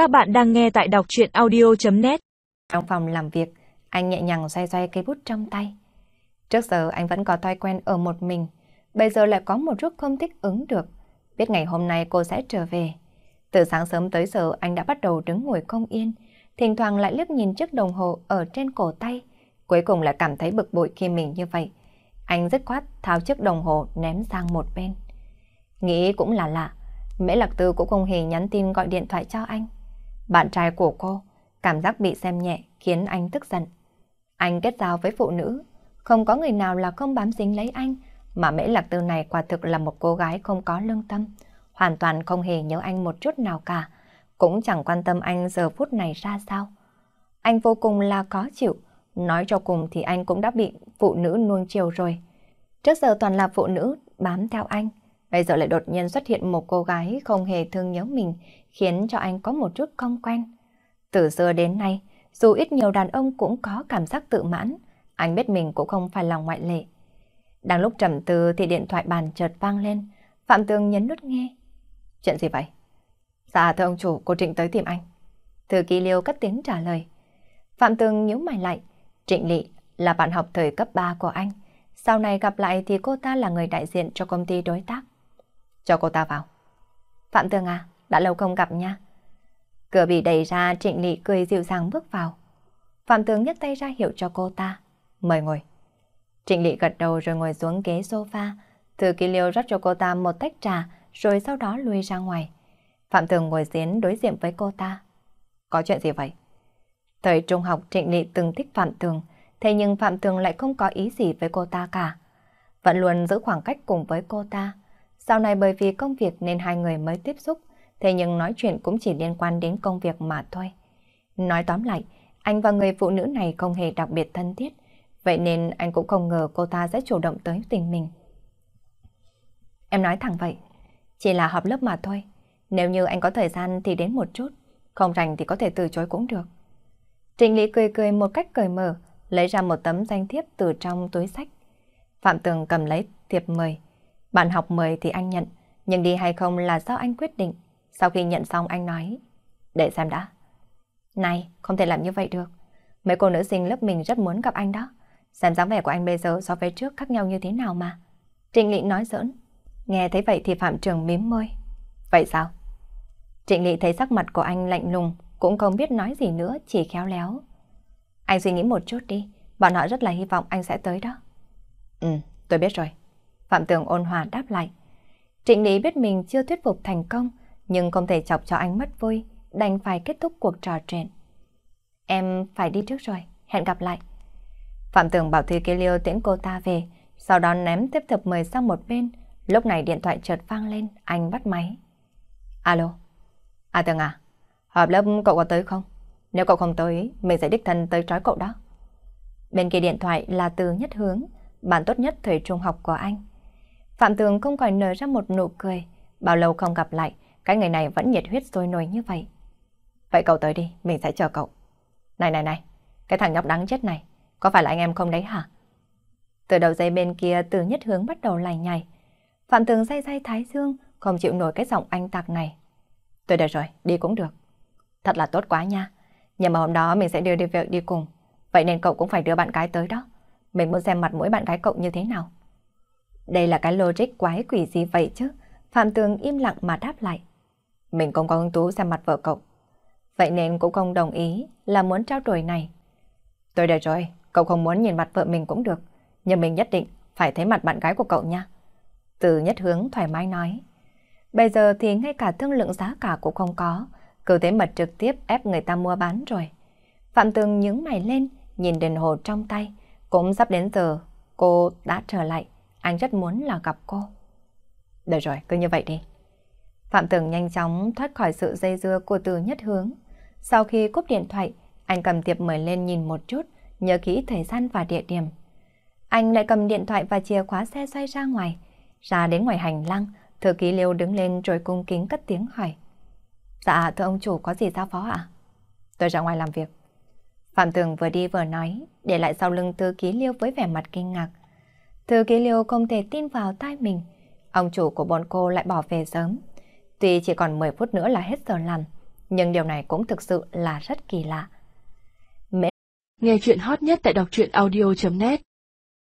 Các bạn đang nghe tại đọc chuyện audio.net Trong phòng làm việc, anh nhẹ nhàng xoay xoay cây bút trong tay. Trước giờ anh vẫn có thói quen ở một mình, bây giờ lại có một chút không thích ứng được. Biết ngày hôm nay cô sẽ trở về. Từ sáng sớm tới giờ anh đã bắt đầu đứng ngồi không yên, thỉnh thoảng lại liếc nhìn chiếc đồng hồ ở trên cổ tay. Cuối cùng lại cảm thấy bực bội khi mình như vậy. Anh rất quát tháo chiếc đồng hồ ném sang một bên. Nghĩ cũng là lạ, Mễ Lạc Tư cũng không hề nhắn tin gọi điện thoại cho anh. Bạn trai của cô, cảm giác bị xem nhẹ khiến anh tức giận. Anh kết giao với phụ nữ, không có người nào là không bám dính lấy anh, mà Mễ Lạc Tư này quả thực là một cô gái không có lương tâm, hoàn toàn không hề nhớ anh một chút nào cả, cũng chẳng quan tâm anh giờ phút này ra sao. Anh vô cùng là khó chịu, nói cho cùng thì anh cũng đã bị phụ nữ nuông chiều rồi. Trước giờ toàn là phụ nữ bám theo anh, bây giờ lại đột nhiên xuất hiện một cô gái không hề thương nhớ mình, khiến cho anh có một chút không quen. Từ xưa đến nay, dù ít nhiều đàn ông cũng có cảm giác tự mãn, anh biết mình cũng không phải là ngoại lệ. Đang lúc trầm tư thì điện thoại bàn chợt vang lên, Phạm Tường nhấn nút nghe. Chuyện gì vậy? Dạ thưa ông chủ, cô Trịnh tới tìm anh. Thư ký liêu cất tiếng trả lời. Phạm Tường nhíu mày lại, Trịnh Lị là bạn học thời cấp 3 của anh. Sau này gặp lại thì cô ta là người đại diện cho công ty đối tác. Cho cô ta vào. Phạm Tường à, đã lâu không gặp nha. Cửa bị đẩy ra, Trịnh Lị cười dịu dàng bước vào. Phạm Tường nhấc tay ra hiệu cho cô ta. Mời ngồi. Trịnh Lị gật đầu rồi ngồi xuống ghế sofa. Thư ký liêu rót cho cô ta một tách trà, rồi sau đó lui ra ngoài. Phạm Tường ngồi diễn đối diện với cô ta. Có chuyện gì vậy? Thời trung học Trịnh Lị từng thích Phạm Tường, thế nhưng Phạm Tường lại không có ý gì với cô ta cả. Vẫn luôn giữ khoảng cách cùng với cô ta. Sau này bởi vì công việc nên hai người mới tiếp xúc, thế nhưng nói chuyện cũng chỉ liên quan đến công việc mà thôi. Nói tóm lại, anh và người phụ nữ này không hề đặc biệt thân thiết, vậy nên anh cũng không ngờ cô ta sẽ chủ động tới tình mình. Em nói thẳng vậy, chỉ là họp lớp mà thôi. Nếu như anh có thời gian thì đến một chút, không rảnh thì có thể từ chối cũng được. Trịnh Lý cười cười một cách cởi mở, lấy ra một tấm danh thiếp từ trong túi sách. Phạm Tường cầm lấy thiệp mời. Bạn học mời thì anh nhận, nhưng đi hay không là do anh quyết định. Sau khi nhận xong anh nói, để xem đã. Này, không thể làm như vậy được. Mấy cô nữ sinh lớp mình rất muốn gặp anh đó. Xem dáng vẻ của anh bây giờ so với trước khác nhau như thế nào mà. Trịnh Lị nói giỡn. Nghe thấy vậy thì Phạm Trường mím môi. Vậy sao? Trịnh Lị thấy sắc mặt của anh lạnh lùng, cũng không biết nói gì nữa, chỉ khéo léo. Anh suy nghĩ một chút đi, bọn họ rất là hy vọng anh sẽ tới đó. Ừ, tôi biết rồi. Phạm Tường ôn hòa đáp lại. Trịnh Lý biết mình chưa thuyết phục thành công, nhưng không thể chọc cho anh mất vui, đành phải kết thúc cuộc trò chuyện. Em phải đi trước rồi, hẹn gặp lại. Phạm Tường bảo thư kê liêu tiễn cô ta về, sau đó ném tiếp thập mời sang một bên. Lúc này điện thoại chợt vang lên, anh bắt máy. Alo. À Tường à, họp lớp cậu có tới không? Nếu cậu không tới, mình sẽ đích thân tới trói cậu đó. Bên kia điện thoại là từ nhất hướng, bạn tốt nhất thời trung học của anh. Phạm Tường không khỏi nở ra một nụ cười. Bao lâu không gặp lại, cái người này vẫn nhiệt huyết sôi nổi như vậy. Vậy cậu tới đi, mình sẽ chờ cậu. Này này này, cái thằng nhóc đáng chết này, có phải là anh em không đấy hả? Từ đầu dây bên kia từ nhất hướng bắt đầu lành nhảy. Phạm Tường say say thái dương, không chịu nổi cái giọng anh tạc này. Tôi được rồi, đi cũng được. Thật là tốt quá nha. Nhưng mà hôm đó mình sẽ đưa đi việc đi cùng. Vậy nên cậu cũng phải đưa bạn gái tới đó. Mình muốn xem mặt mỗi bạn gái cậu như thế nào. Đây là cái logic quái quỷ gì vậy chứ? Phạm Tường im lặng mà đáp lại. Mình không có hứng thú xem mặt vợ cậu. Vậy nên cũng không đồng ý là muốn trao đổi này. Tôi được rồi, cậu không muốn nhìn mặt vợ mình cũng được. Nhưng mình nhất định phải thấy mặt bạn gái của cậu nha. Từ nhất hướng thoải mái nói. Bây giờ thì ngay cả thương lượng giá cả cũng không có. Cứ thế mật trực tiếp ép người ta mua bán rồi. Phạm Tường nhướng mày lên, nhìn đền hồ trong tay. Cũng sắp đến giờ, cô đã trở lại. Anh rất muốn là gặp cô. Được rồi, cứ như vậy đi. Phạm Tường nhanh chóng thoát khỏi sự dây dưa của từ nhất hướng. Sau khi cúp điện thoại, anh cầm tiệp mời lên nhìn một chút, nhớ kỹ thời gian và địa điểm. Anh lại cầm điện thoại và chìa khóa xe xoay ra ngoài. Ra đến ngoài hành lang, thư ký liêu đứng lên rồi cung kính cất tiếng hỏi. Dạ, thưa ông chủ có gì giao phó ạ? Tôi ra ngoài làm việc. Phạm Tường vừa đi vừa nói, để lại sau lưng thư ký liêu với vẻ mặt kinh ngạc. Thư ký liêu không thể tin vào tai mình. Ông chủ của bọn cô lại bỏ về sớm. Tuy chỉ còn 10 phút nữa là hết giờ làm, Nhưng điều này cũng thực sự là rất kỳ lạ. Nghe chuyện hot nhất tại đọc truyện audio.net